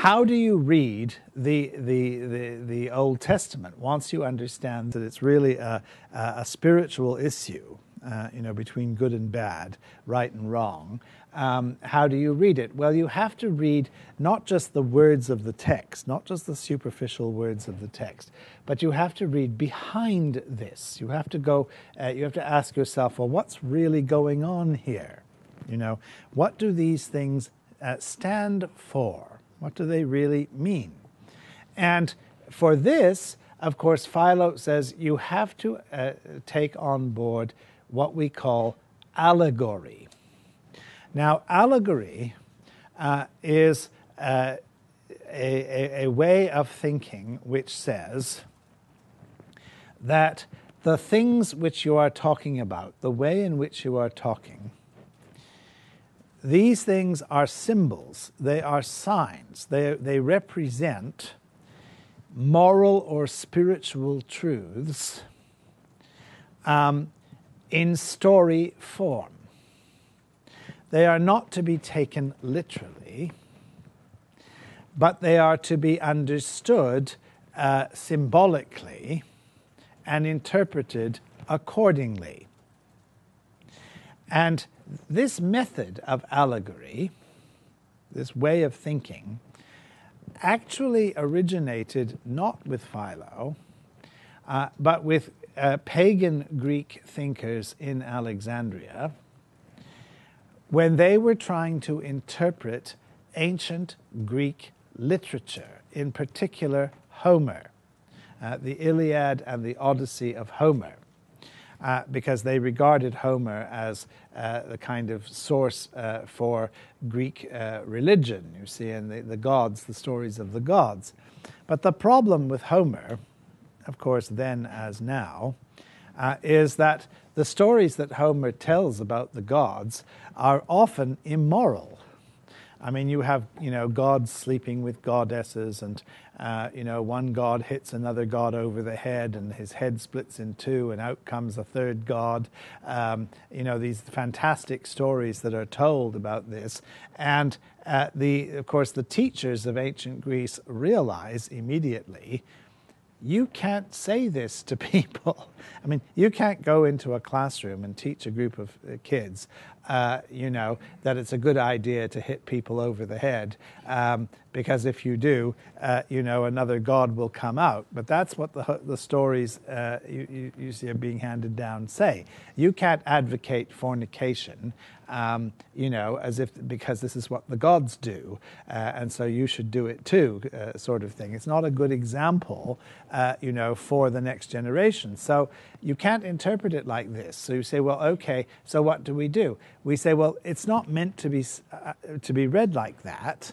How do you read the, the, the, the, Old Testament once you understand that it's really a, a spiritual issue, uh, you know, between good and bad, right and wrong? Um, how do you read it? Well, you have to read not just the words of the text, not just the superficial words of the text, but you have to read behind this. You have to go, uh, you have to ask yourself, well, what's really going on here? You know, what do these things uh, stand for? What do they really mean? And for this, of course, Philo says you have to uh, take on board what we call allegory. Now, allegory uh, is uh, a, a, a way of thinking which says that the things which you are talking about, the way in which you are talking, these things are symbols, they are signs, they, they represent moral or spiritual truths um, in story form. They are not to be taken literally, but they are to be understood uh, symbolically and interpreted accordingly. And this method of allegory, this way of thinking, actually originated not with Philo, uh, but with uh, pagan Greek thinkers in Alexandria when they were trying to interpret ancient Greek literature, in particular Homer, uh, the Iliad and the Odyssey of Homer uh, because they regarded Homer as uh, the kind of source uh, for Greek uh, religion, you see, and the, the gods, the stories of the gods. But the problem with Homer, of course, then as now, uh, is that the stories that Homer tells about the gods are often immoral. I mean, you have, you know, gods sleeping with goddesses, and, uh, you know, one god hits another god over the head, and his head splits in two, and out comes a third god. Um, you know, these fantastic stories that are told about this. And uh, the, of course, the teachers of ancient Greece realize immediately you can't say this to people. I mean, you can't go into a classroom and teach a group of uh, kids, uh, you know, that it's a good idea to hit people over the head, um, because if you do, uh, you know, another God will come out. But that's what the, the stories uh, you, you, you see are being handed down say. You can't advocate fornication um, you know, as if because this is what the gods do, uh, and so you should do it too, uh, sort of thing. It's not a good example, uh, you know, for the next generation. So you can't interpret it like this. So you say, well, okay, so what do we do? We say, well, it's not meant to be uh, to be read like that.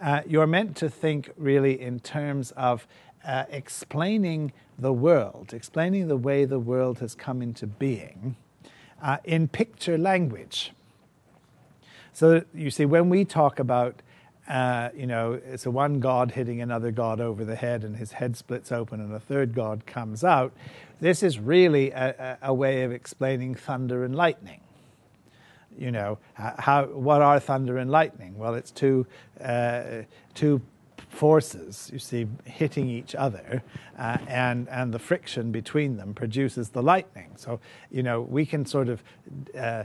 Uh, you're meant to think really in terms of uh, explaining the world, explaining the way the world has come into being. Uh, in picture language. So you see, when we talk about, uh, you know, it's a one God hitting another God over the head and his head splits open and a third God comes out, this is really a, a way of explaining thunder and lightning. You know, how, what are thunder and lightning? Well, it's two, uh, two forces, you see, hitting each other, uh, and, and the friction between them produces the lightning. So, you know, we can sort of uh,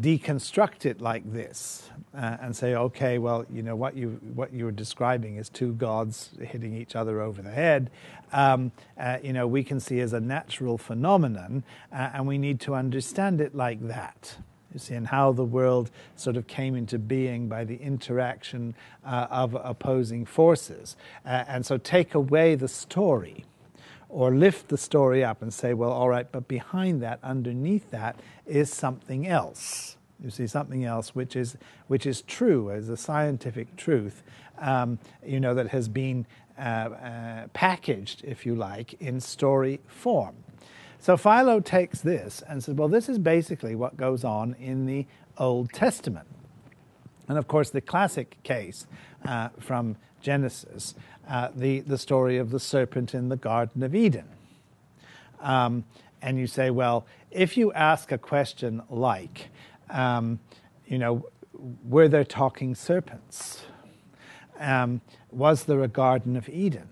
deconstruct it like this uh, and say, okay, well, you know, what you, what you were describing is two gods hitting each other over the head. Um, uh, you know, we can see as a natural phenomenon, uh, and we need to understand it like that you see, and how the world sort of came into being by the interaction uh, of opposing forces. Uh, and so take away the story or lift the story up and say, well, all right, but behind that, underneath that, is something else. You see, something else which is, which is true, as a scientific truth, um, you know, that has been uh, uh packaged, if you like, in story form. So Philo takes this and says, well, this is basically what goes on in the Old Testament. And of course, the classic case uh, from Genesis, uh, the, the story of the serpent in the Garden of Eden. Um, and you say, well, if you ask a question like, um, you know, were there talking serpents? Um, was there a Garden of Eden?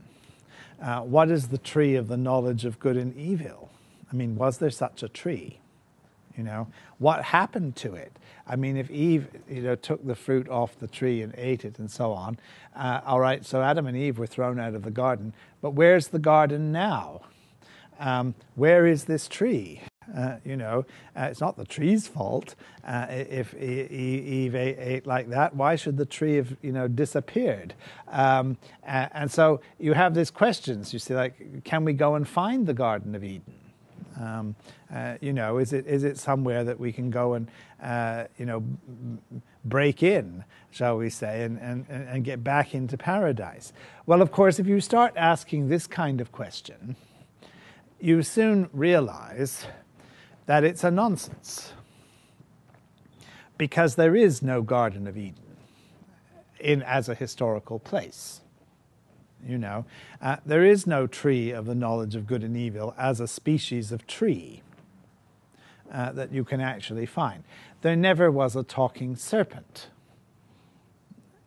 Uh, what is the tree of the knowledge of good and evil? I mean, was there such a tree? You know, what happened to it? I mean, if Eve, you know, took the fruit off the tree and ate it and so on, uh, all right, so Adam and Eve were thrown out of the garden, but where's the garden now? Um, where is this tree? Uh, you know, uh, it's not the tree's fault uh, if Eve ate, ate, like that. Why should the tree have, you know, disappeared? Um, and so you have these questions. You see, like, can we go and find the Garden of Eden? Um, uh, you know, is it is it somewhere that we can go and uh, you know break in, shall we say, and, and, and get back into paradise? Well, of course, if you start asking this kind of question, you soon realize that it's a nonsense because there is no Garden of Eden in as a historical place. You know, uh, there is no tree of the knowledge of good and evil as a species of tree uh, that you can actually find. There never was a talking serpent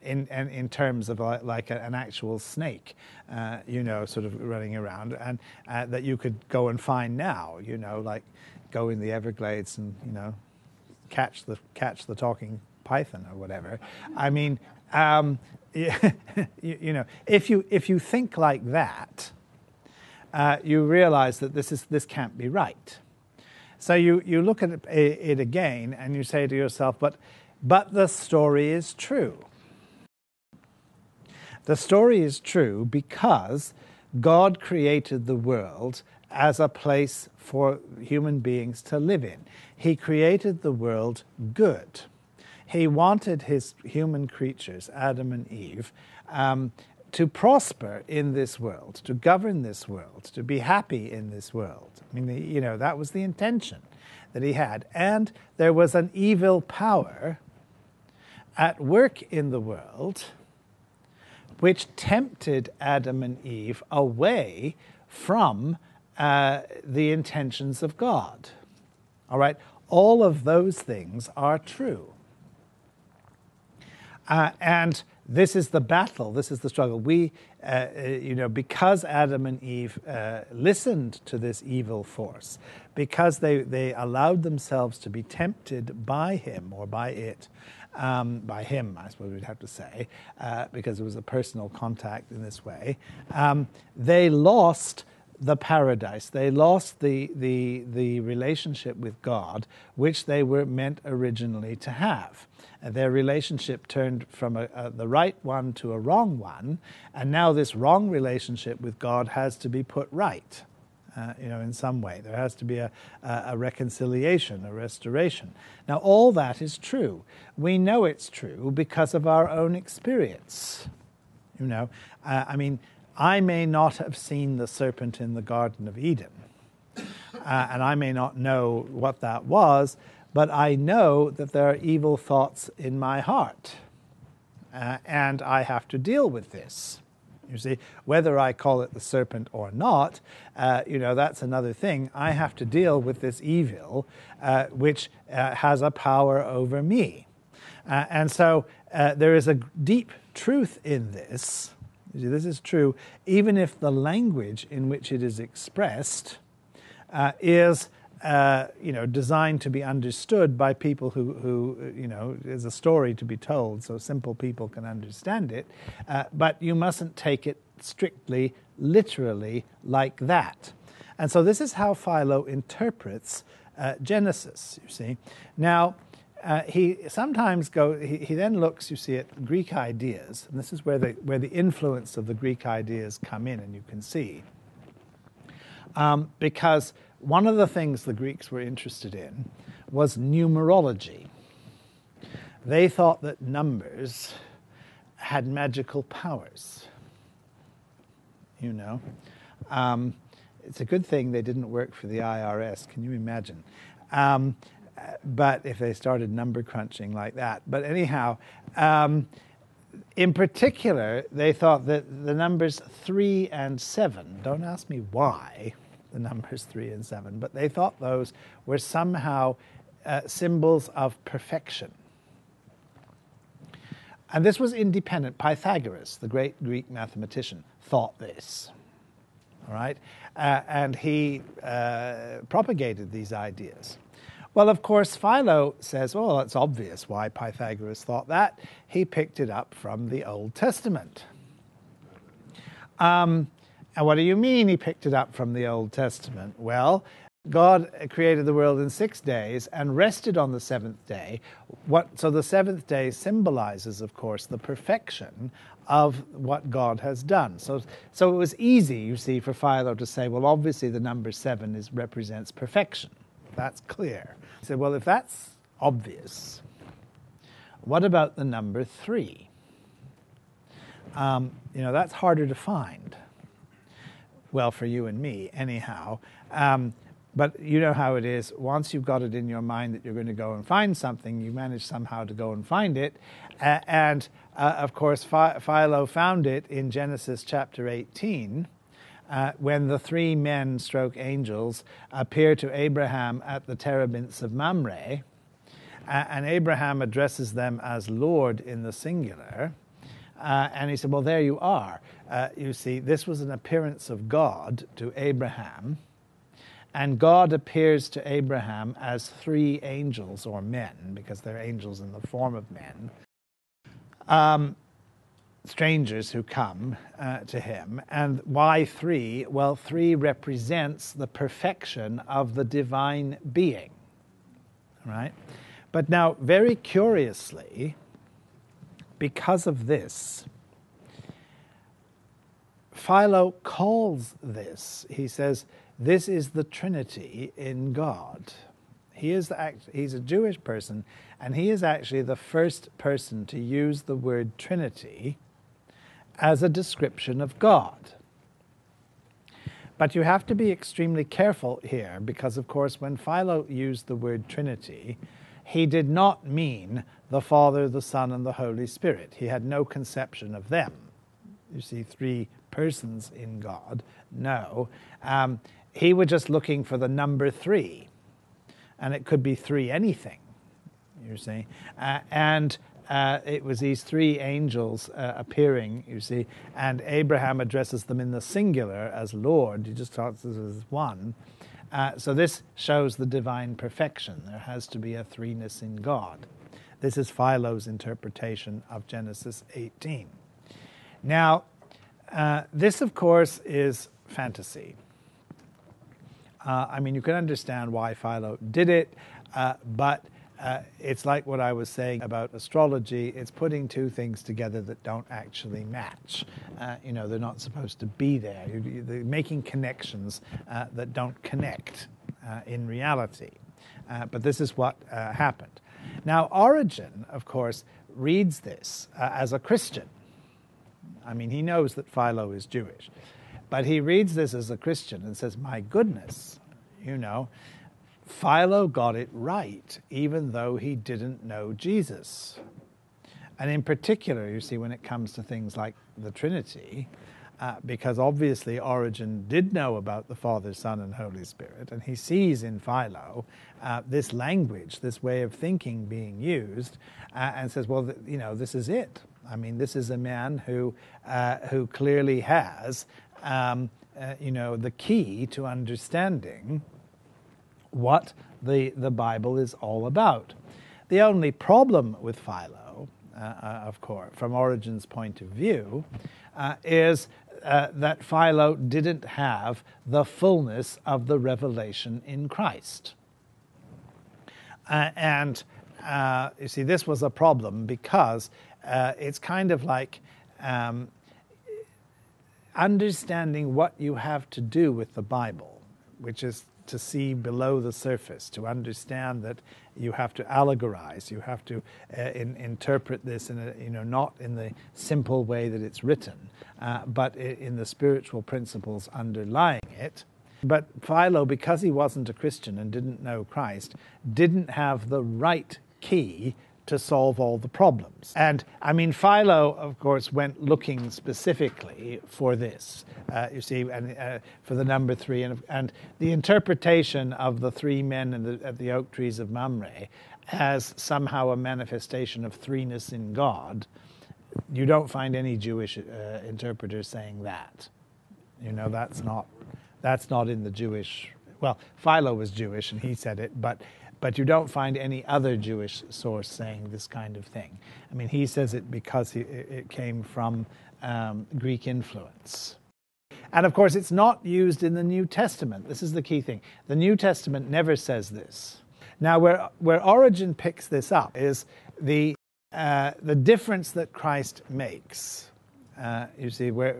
in, in, in terms of like, like a, an actual snake, uh, you know, sort of running around, and uh, that you could go and find now, you know, like go in the Everglades and you know catch the catch the talking python or whatever. I mean, um, you, you, know, if you if you think like that, uh, you realize that this is this can't be right. So you you look at it, it again and you say to yourself, but but the story is true. The story is true because God created the world as a place for human beings to live in. He created the world good. He wanted his human creatures, Adam and Eve, um, to prosper in this world, to govern this world, to be happy in this world. I mean, you know, that was the intention that he had. And there was an evil power at work in the world which tempted Adam and Eve away from uh, the intentions of God. All right? All of those things are true. Uh, and this is the battle, this is the struggle. We, uh, uh, you know, because Adam and Eve uh, listened to this evil force, because they, they allowed themselves to be tempted by him or by it, um, by him, I suppose we'd have to say, uh, because it was a personal contact in this way, um, they lost the paradise. They lost the, the, the relationship with God, which they were meant originally to have. Their relationship turned from a, a, the right one to a wrong one, and now this wrong relationship with God has to be put right. Uh, you know, in some way, there has to be a, a, a reconciliation, a restoration. Now, all that is true. We know it's true because of our own experience. You know, uh, I mean, I may not have seen the serpent in the Garden of Eden, uh, and I may not know what that was, but I know that there are evil thoughts in my heart, uh, and I have to deal with this. You see, whether I call it the serpent or not, uh, you know, that's another thing. I have to deal with this evil, uh, which uh, has a power over me. Uh, and so uh, there is a deep truth in this See, this is true even if the language in which it is expressed is uh, you know, designed to be understood by people who, who, you know, is a story to be told, so simple people can understand it. Uh, but you mustn't take it strictly, literally, like that. And so this is how Philo interprets uh, Genesis, you see. Now, uh, he sometimes go. He, he, then looks, you see, at Greek ideas, and this is where the where the influence of the Greek ideas come in, and you can see. Um, because one of the things the Greeks were interested in was numerology. They thought that numbers had magical powers. You know, um, it's a good thing they didn't work for the IRS. Can you imagine? Um, but if they started number crunching like that. But anyhow, um, in particular, they thought that the numbers three and seven, don't ask me why the numbers three and seven, but they thought those were somehow uh, symbols of perfection. And this was independent. Pythagoras, the great Greek mathematician, thought this. All right? Uh, and he uh, propagated these ideas. Well, of course, Philo says, well, it's obvious why Pythagoras thought that. He picked it up from the Old Testament. Um, and what do you mean he picked it up from the Old Testament? Well, God created the world in six days and rested on the seventh day. What, so the seventh day symbolizes, of course, the perfection of what God has done. So, so it was easy, you see, for Philo to say, well, obviously the number seven is, represents perfection. That's clear. He said, well, if that's obvious, what about the number three? Um, you know, that's harder to find. Well, for you and me, anyhow. Um, but you know how it is. Once you've got it in your mind that you're going to go and find something, you manage somehow to go and find it. Uh, and uh, of course, Philo found it in Genesis chapter 18 uh, when the three men stroke angels appear to Abraham at the terebinths of Mamre, and Abraham addresses them as Lord in the singular. Uh, and he said, Well, there you are. Uh, you see, this was an appearance of God to Abraham, and God appears to Abraham as three angels or men, because they're angels in the form of men. Um, strangers who come uh, to him. And why three? Well, three represents the perfection of the divine being. Right? But now, very curiously, because of this, Philo calls this, he says, this is the Trinity in God. He is the, he's a Jewish person, and he is actually the first person to use the word Trinity as a description of God. But you have to be extremely careful here because, of course, when Philo used the word Trinity, he did not mean the Father, the Son, and the Holy Spirit. He had no conception of them. You see, three persons in God. No. Um, he was just looking for the number three. And it could be three anything, you see. Uh, and uh, it was these three angels uh, appearing, you see, and Abraham addresses them in the singular as Lord. He just talks as one. Uh, so this shows the divine perfection. There has to be a threeness in God. This is Philo's interpretation of Genesis 18. Now, uh, this, of course, is fantasy. Uh, I mean, you can understand why Philo did it, uh, but uh, it's like what I was saying about astrology. It's putting two things together that don't actually match. Uh, you know, they're not supposed to be there. You're, you're making connections uh, that don't connect in reality. But this is what happened. Now, Origen, of course, reads this uh, as a Christian. I mean, he knows that Philo is Jewish. But he reads this as a Christian and says, My goodness, you know, Philo got it right, even though he didn't know Jesus. And in particular, you see, when it comes to things like the Trinity, uh, because obviously Origen did know about the Father, Son, and Holy Spirit, and he sees in Philo uh, this language, this way of thinking being used, uh, and says, "Well, you know, this is it. I mean, this is a man who uh, who clearly has, um, uh, you know, the key to understanding." what the, the Bible is all about. The only problem with Philo, uh, of course, from Origen's point of view, uh, is uh, that Philo didn't have the fullness of the revelation in Christ. Uh, and uh, you see, this was a problem because it's kind of like um, understanding what you have to do with the Bible, which is to see below the surface, to understand that you have to allegorize, you have to uh, in, interpret this in a, you know, not in the simple way that it's written, uh, but in the spiritual principles underlying it. But Philo, because he wasn't a Christian and didn't know Christ, didn't have the right key to solve all the problems. And I mean, Philo, of course, went looking specifically for this, uh, you see, and uh, for the number three. And, and the interpretation of the three men the, at the oak trees of Mamre as somehow a manifestation of threeness in God, you don't find any Jewish uh, interpreters saying that. You know, that's not, that's not in the Jewish. Well, Philo was Jewish and he said it, but but you don't find any other Jewish source saying this kind of thing. I mean, he says it because it came from um, Greek influence. And of course, it's not used in the New Testament. This is the key thing. The New Testament never says this. Now, where, where Origen picks this up is the, uh, the difference that Christ makes. Uh, you see, where,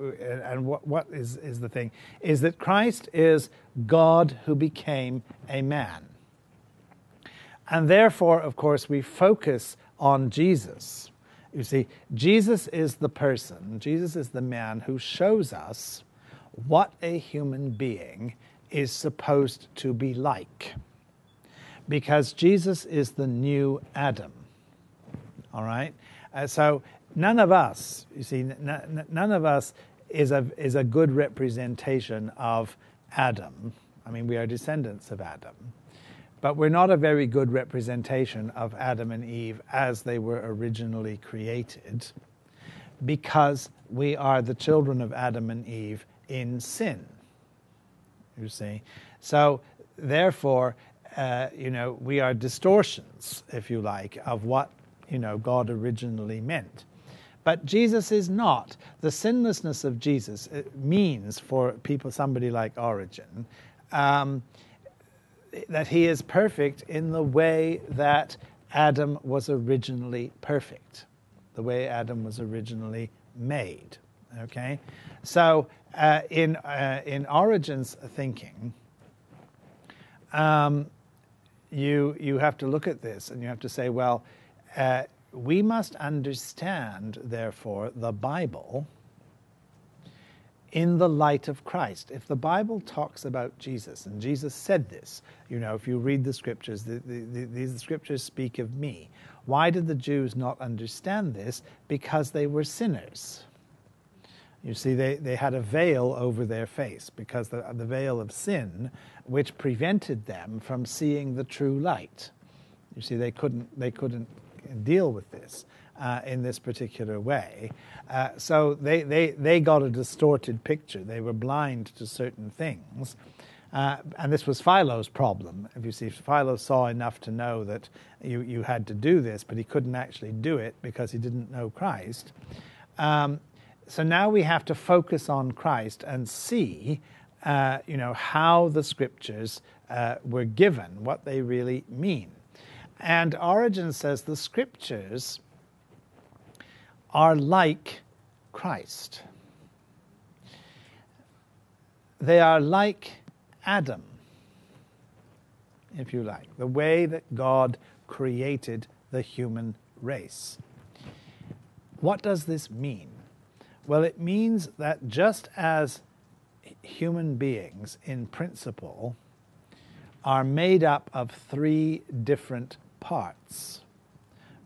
and what, what is, is the thing? Is that Christ is God who became a man. And therefore, of course, we focus on Jesus. You see, Jesus is the person, Jesus is the man who shows us what a human being is supposed to be like. Because Jesus is the new Adam. All right? Uh, so none of us, you see, none of us is a, is a good representation of Adam. I mean, we are descendants of Adam. But we're not a very good representation of Adam and Eve as they were originally created because we are the children of Adam and Eve in sin. You see? So, therefore, uh, you know, we are distortions, if you like, of what, you know, God originally meant. But Jesus is not. The sinlessness of Jesus means for people, somebody like Origen, um, that he is perfect in the way that Adam was originally perfect, the way Adam was originally made. Okay, so uh, in uh, in Origen's thinking, um, you you have to look at this and you have to say, well, uh, we must understand, therefore, the Bible in the light of Christ. If the Bible talks about Jesus, and Jesus said this, you know, if you read the scriptures, the, the, the, these scriptures speak of me. Why did the Jews not understand this? Because they were sinners. You see, they, they had a veil over their face because the, the veil of sin, which prevented them from seeing the true light. You see, they couldn't, they couldn't deal with this uh, in this particular way. Uh, so they, they, they got a distorted picture. They were blind to certain things. Uh, and this was Philo's problem. If you see, Philo saw enough to know that you, you had to do this, but he couldn't actually do it because he didn't know Christ. Um, so now we have to focus on Christ and see, uh, you know, how the scriptures uh, were given, what they really mean. And Origen says the scriptures are like Christ. They are like Adam, if you like, the way that God created the human race. What does this mean? Well, it means that just as human beings, in principle, are made up of three different parts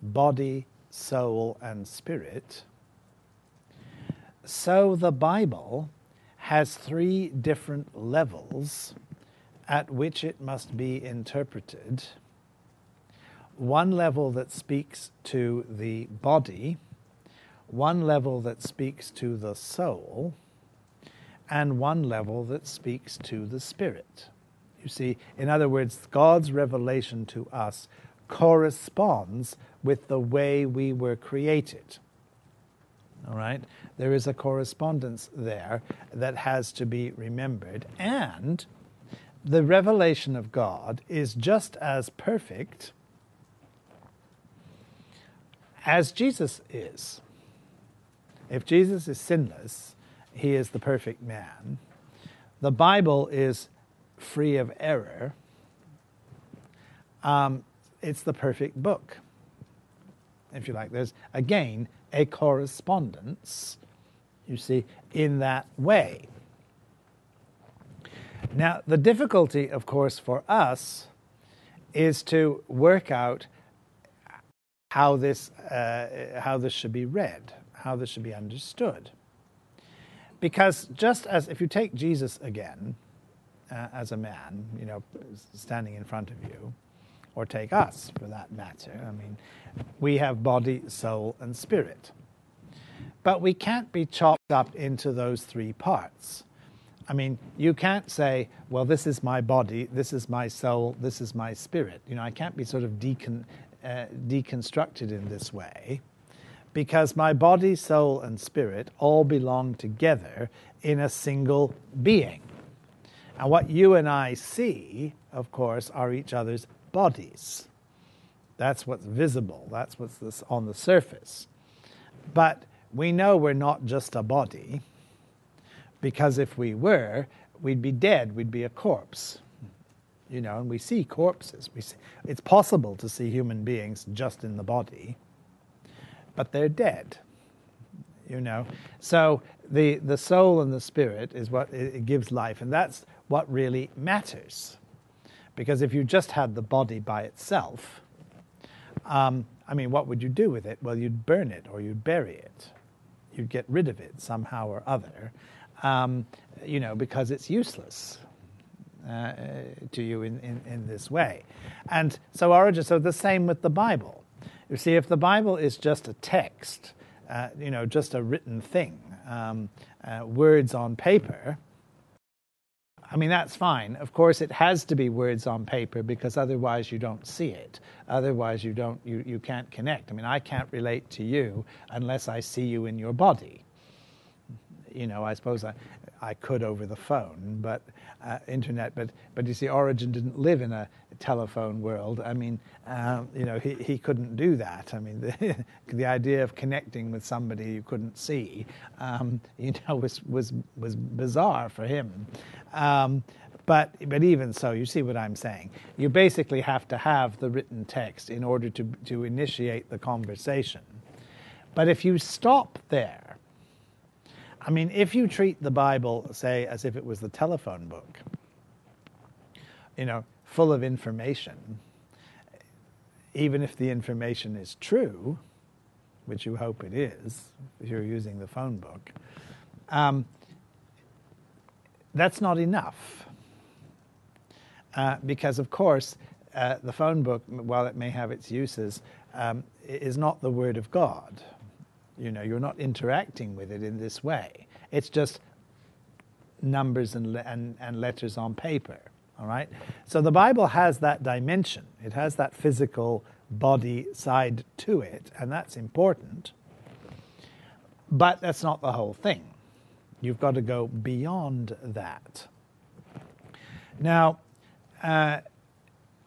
body, soul, and spirit, so the Bible has three different levels at which it must be interpreted. One level that speaks to the body, one level that speaks to the soul, and one level that speaks to the spirit. You see, in other words, God's revelation to us corresponds with the way we were created. All right? There is a correspondence there that has to be remembered. And the revelation of God is just as perfect as Jesus is. If Jesus is sinless, he is the perfect man. The Bible is free of error. Um, it's the perfect book, if you like. There's, again, a correspondence, you see, in that way. Now, the difficulty, of course, for us is to work out how this, uh, how this should be read, how this should be understood. Because just as if you take Jesus again uh, as a man, you know, standing in front of you, or take us for that matter, I mean, we have body, soul, and spirit. But we can't be chopped up into those three parts. I mean, you can't say, well, this is my body, this is my soul, this is my spirit. You know, I can't be sort of decon, uh, deconstructed in this way because my body, soul, and spirit all belong together in a single being. And what you and I see, of course, are each other's bodies. That's what's visible, that's what's on the surface. But we know we're not just a body because if we were, we'd be dead, we'd be a corpse. You know, and we see corpses. We see, it's possible to see human beings just in the body, but they're dead. You know, so the the soul and the spirit is what it gives life, and that's what really matters. Because if you just had the body by itself, um, I mean, what would you do with it? Well, you'd burn it or you'd bury it. You'd get rid of it somehow or other um, you know, because it's useless. Uh, to you in, in, in this way. And so Origen, so the same with the Bible. You see, if the Bible is just a text, uh, you know, just a written thing, um, uh, words on paper, I mean, that's fine. Of course, it has to be words on paper because otherwise you don't see it. Otherwise, you, don't, you, you can't connect. I mean, I can't relate to you unless I see you in your body you know, I suppose I, I could over the phone, but uh, internet. But but you see, Origen didn't live in a telephone world. I mean, um, you know, he, he couldn't do that. I mean, the, the idea of connecting with somebody you couldn't see, um, you know, was was was bizarre for him. Um, but but even so, you see what I'm saying. You basically have to have the written text in order to to initiate the conversation. But if you stop there I mean, if you treat the Bible, say, as if it was the telephone book, you know, full of information, even if the information is true, which you hope it is, if you're using the phone book, um, that's not enough. Uh, because, of course, uh, the phone book, while it may have its uses, um, is not the Word of God. You know, you're not interacting with it in this way. It's just numbers and, and, and letters on paper. All right? So the Bible has that dimension, it has that physical body side to it, and that's important. But that's not the whole thing. You've got to go beyond that. Now, uh,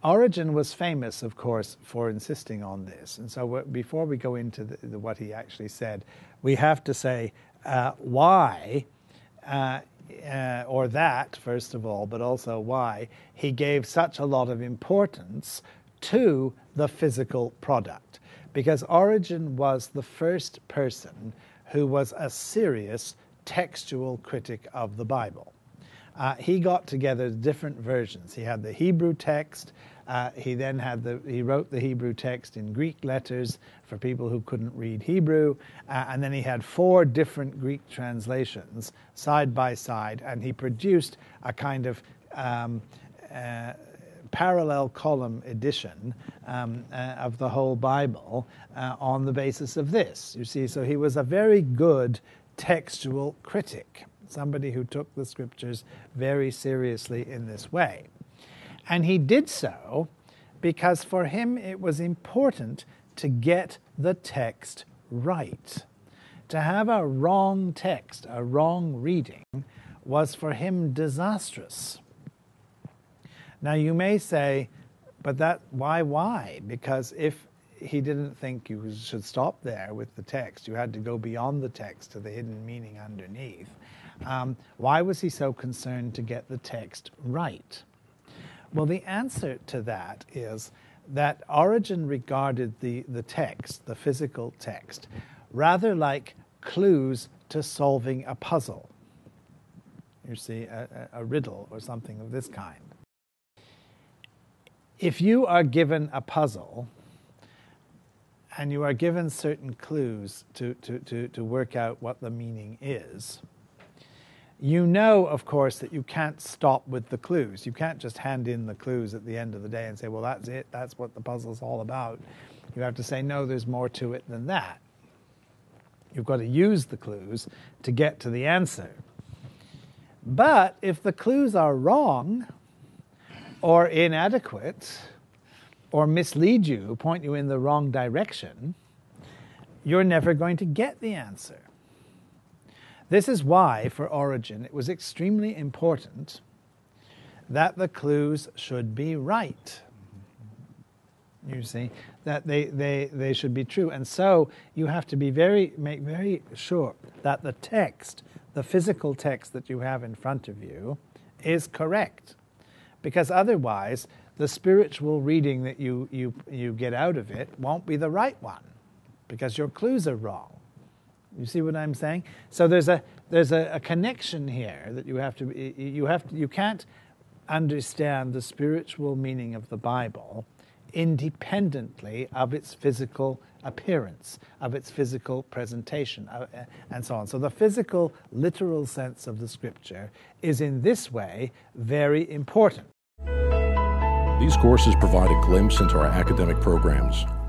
Origen was famous, of course, for insisting on this. And so before we go into the, the, what he actually said, we have to say uh, why, uh, uh, or that, first of all, but also why he gave such a lot of importance to the physical product. Because Origen was the first person who was a serious textual critic of the Bible uh, he got together different versions. He had the Hebrew text. Uh, he then had the he wrote the Hebrew text in Greek letters for people who couldn't read Hebrew, uh, and then he had four different Greek translations side by side, and he produced a kind of um, uh, parallel column edition um, uh, of the whole Bible uh, on the basis of this. You see, so he was a very good textual critic somebody who took the scriptures very seriously in this way. And he did so because for him it was important to get the text right. To have a wrong text, a wrong reading, was for him disastrous. Now you may say, but that why why? Because if he didn't think you should stop there with the text, you had to go beyond the text to the hidden meaning underneath. Um, why was he so concerned to get the text right? Well, the answer to that is that Origen regarded the, the text, the physical text, rather like clues to solving a puzzle. you see, a, a, riddle or something of this kind. If you are given a puzzle and you are given certain clues to, to, to, to work out what the meaning is, you know, of course, that you can't stop with the clues. You can't just hand in the clues at the end of the day and say, well, that's it, that's what the puzzle's all about. You have to say, no, there's more to it than that. You've got to use the clues to get to the answer. But if the clues are wrong or inadequate or mislead you, point you in the wrong direction, you're never going to get the answer. This is why, for Origen, it was extremely important that the clues should be right. You see, that they, they, they should be true. And so you have to be very, make very sure that the text, the physical text that you have in front of you, is correct. Because otherwise, the spiritual reading that you, you, you get out of it won't be the right one because your clues are wrong. You see what I'm saying? So there's a there's a, a connection here that you have to you have to, you can't understand the spiritual meaning of the Bible independently of its physical appearance, of its physical presentation, uh, uh, and so on. So the physical, literal sense of the scripture is in this way very important. These courses provide a glimpse into our academic programs.